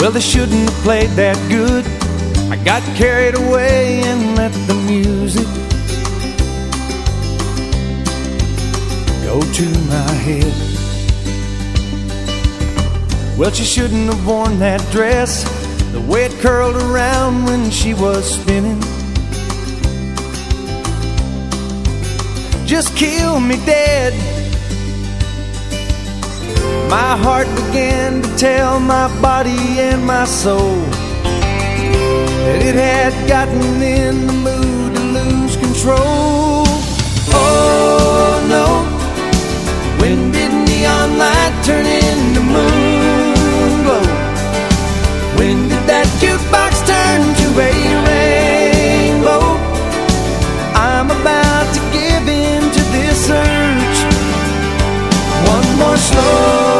Well, they shouldn't have played that good. I got carried away and let the music go to my head. Well, she shouldn't have worn that dress, the way it curled around when she was spinning. Just kill me dead. My heart began to tell my body and my soul that it had gotten in the mood to lose control. Oh no, when did neon light turn into moon glow? When did that jukebox turn to a rainbow? I'm about to give in to this urge. One more slow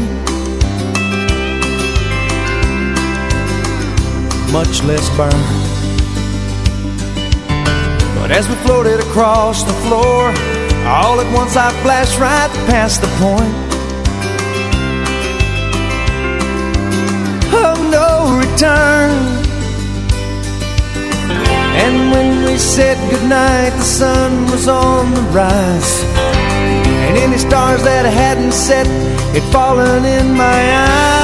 Much less burn. But as we floated across the floor, all at once I flashed right past the point. of no return. And when we said goodnight, the sun was on the rise. And any stars that hadn't set had fallen in my eyes.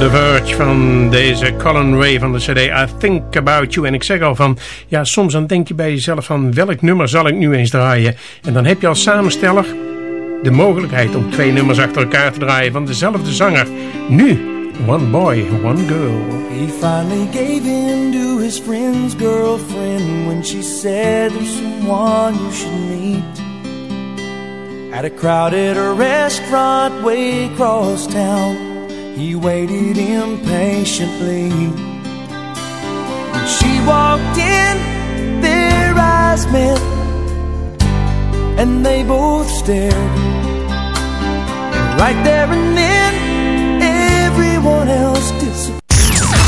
The Verge van deze Colin Ray van de cd I Think About You. En ik zeg al van, ja soms dan denk je bij jezelf van welk nummer zal ik nu eens draaien. En dan heb je als samensteller de mogelijkheid om twee nummers achter elkaar te draaien van dezelfde zanger. Nu, One Boy, One Girl. He finally gave in to his friend's girlfriend when she said there's someone you should meet. At a crowded restaurant way across town, he waited impatiently. When she walked in, their eyes met, and they both stared. And right there and then, everyone else disappeared.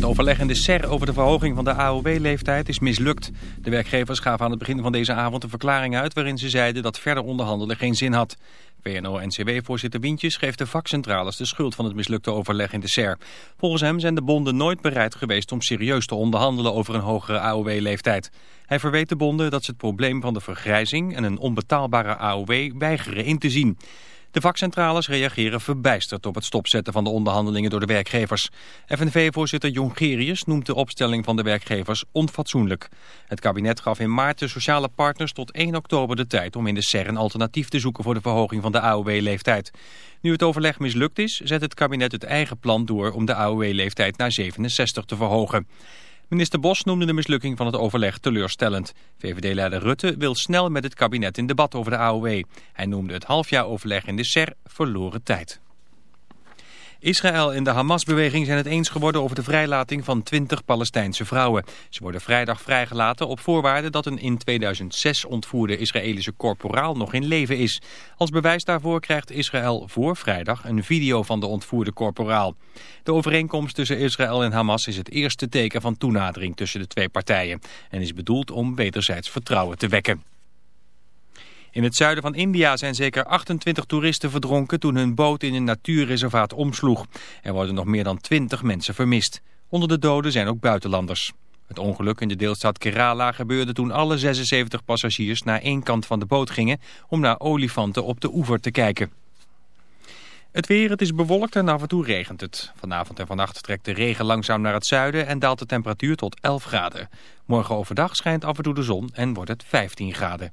Het overleg in de SER over de verhoging van de AOW-leeftijd is mislukt. De werkgevers gaven aan het begin van deze avond een verklaring uit... waarin ze zeiden dat verder onderhandelen geen zin had. VNO-NCW-voorzitter Wientjes geeft de vakcentrales de schuld van het mislukte overleg in de SER. Volgens hem zijn de bonden nooit bereid geweest om serieus te onderhandelen over een hogere AOW-leeftijd. Hij verweet de bonden dat ze het probleem van de vergrijzing en een onbetaalbare AOW weigeren in te zien. De vakcentrales reageren verbijsterd op het stopzetten van de onderhandelingen door de werkgevers. FNV-voorzitter Jongerius noemt de opstelling van de werkgevers onfatsoenlijk. Het kabinet gaf in maart de sociale partners tot 1 oktober de tijd om in de SER een alternatief te zoeken voor de verhoging van de AOW-leeftijd. Nu het overleg mislukt is, zet het kabinet het eigen plan door om de AOW-leeftijd naar 67 te verhogen. Minister Bos noemde de mislukking van het overleg teleurstellend. VVD-leider Rutte wil snel met het kabinet in debat over de AOW. Hij noemde het halfjaar overleg in de SER verloren tijd. Israël en de Hamas-beweging zijn het eens geworden over de vrijlating van 20 Palestijnse vrouwen. Ze worden vrijdag vrijgelaten op voorwaarde dat een in 2006 ontvoerde Israëlische korporaal nog in leven is. Als bewijs daarvoor krijgt Israël voor vrijdag een video van de ontvoerde korporaal. De overeenkomst tussen Israël en Hamas is het eerste teken van toenadering tussen de twee partijen en is bedoeld om wederzijds vertrouwen te wekken. In het zuiden van India zijn zeker 28 toeristen verdronken toen hun boot in een natuurreservaat omsloeg. Er worden nog meer dan 20 mensen vermist. Onder de doden zijn ook buitenlanders. Het ongeluk in de deelstaat Kerala gebeurde toen alle 76 passagiers naar één kant van de boot gingen om naar olifanten op de oever te kijken. Het weer, het is bewolkt en af en toe regent het. Vanavond en vannacht trekt de regen langzaam naar het zuiden en daalt de temperatuur tot 11 graden. Morgen overdag schijnt af en toe de zon en wordt het 15 graden.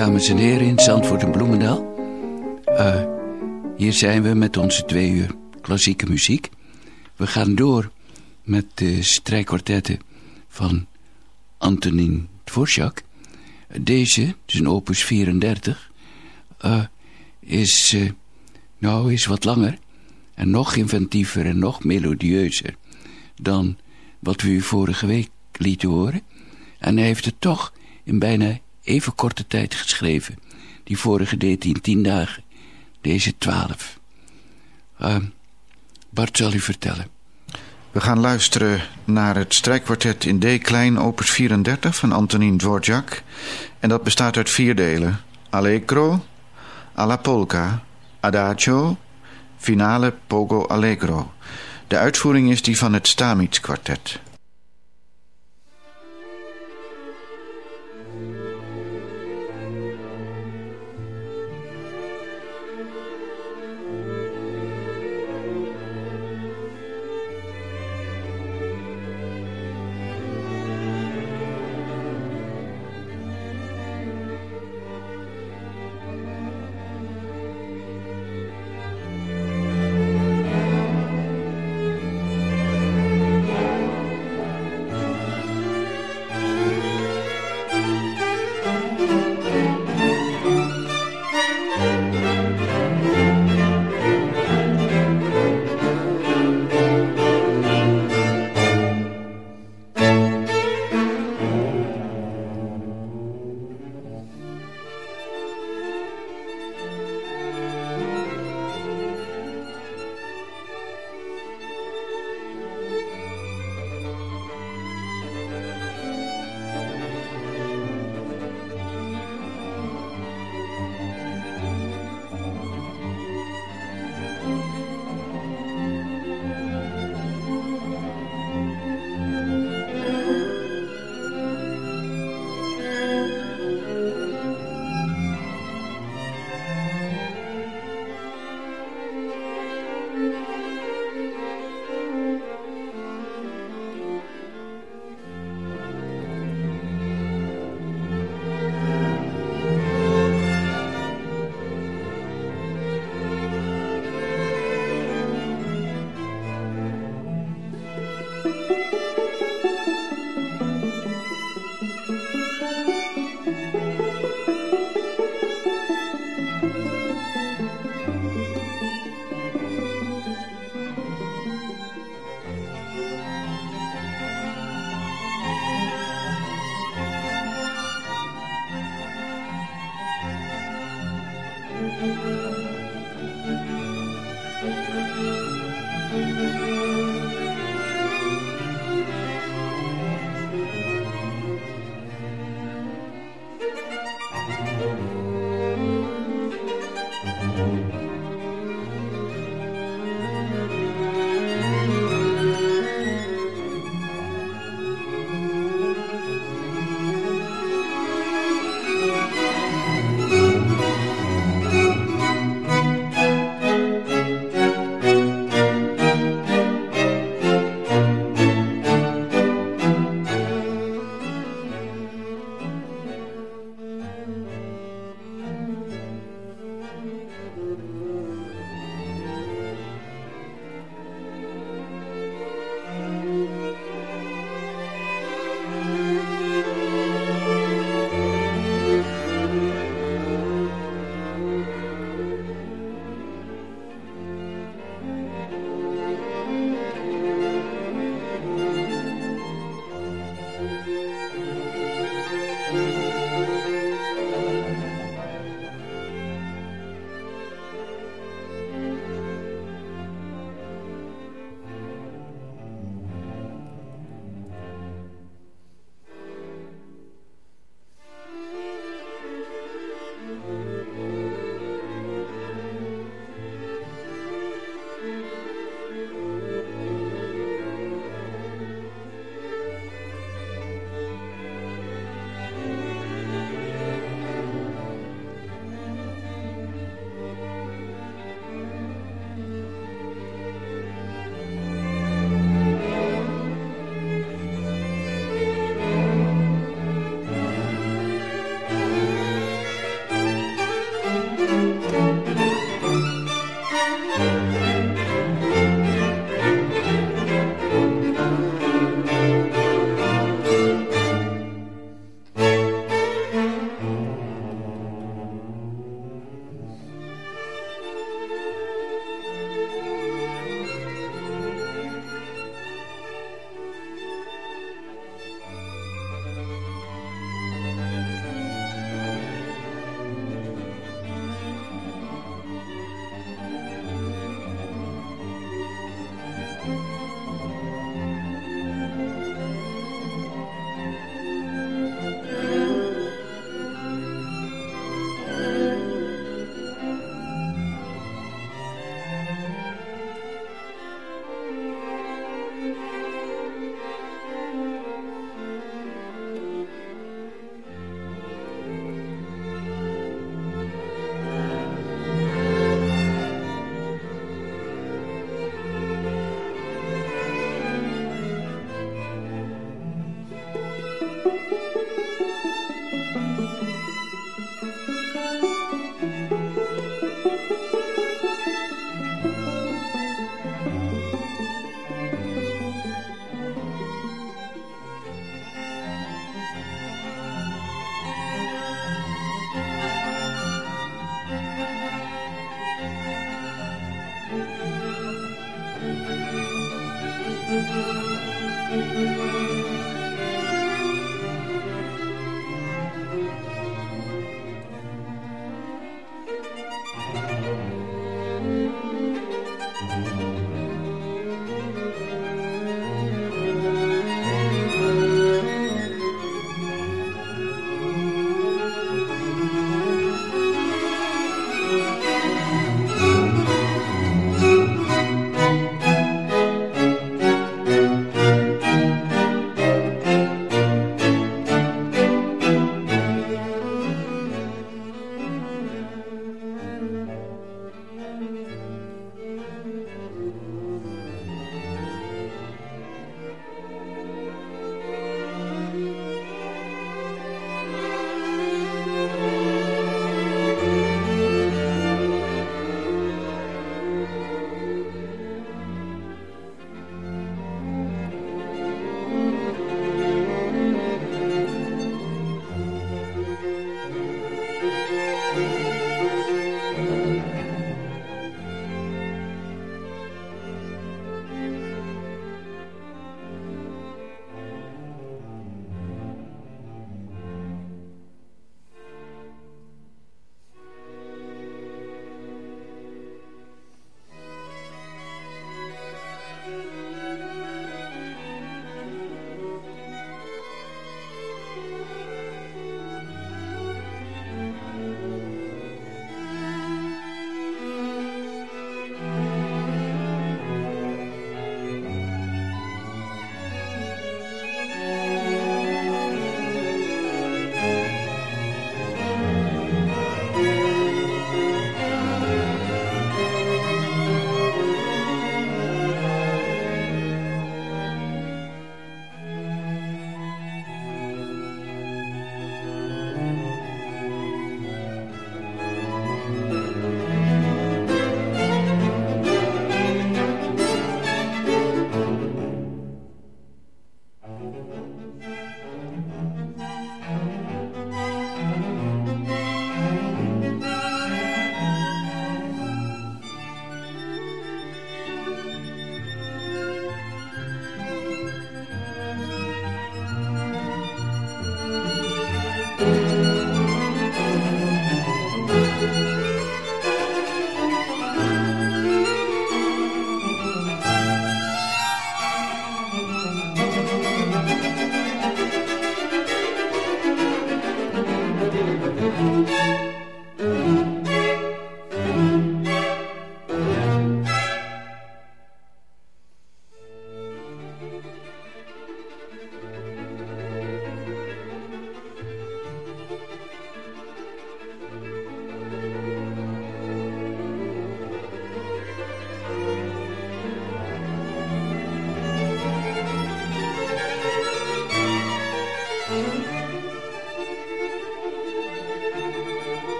Dames en heren in Zandvoort en Bloemendaal. Uh, hier zijn we met onze twee uur klassieke muziek. We gaan door met de strijkkwartetten van Antonin Dvorak. Deze, een opus 34, uh, is, uh, nou, is wat langer en nog inventiever en nog melodieuzer dan wat we u vorige week lieten horen. En hij heeft het toch in bijna even korte tijd geschreven. Die vorige deed hij in tien dagen. Deze twaalf. Uh, Bart zal u vertellen. We gaan luisteren naar het strijkkwartet in D-klein opus 34 van Antonin Dvorak. En dat bestaat uit vier delen. Allegro, alla polka, adagio, finale pogo allegro. De uitvoering is die van het Stamitz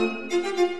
Música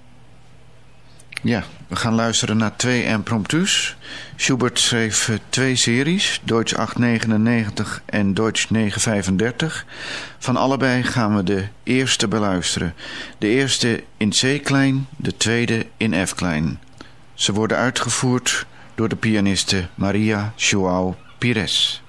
Ja, we gaan luisteren naar twee impromptus. Schubert schreef uh, twee series, Deutsch 899 en Deutsch 935. Van allebei gaan we de eerste beluisteren. De eerste in C-klein, de tweede in F-klein. Ze worden uitgevoerd door de pianiste Maria João Pires.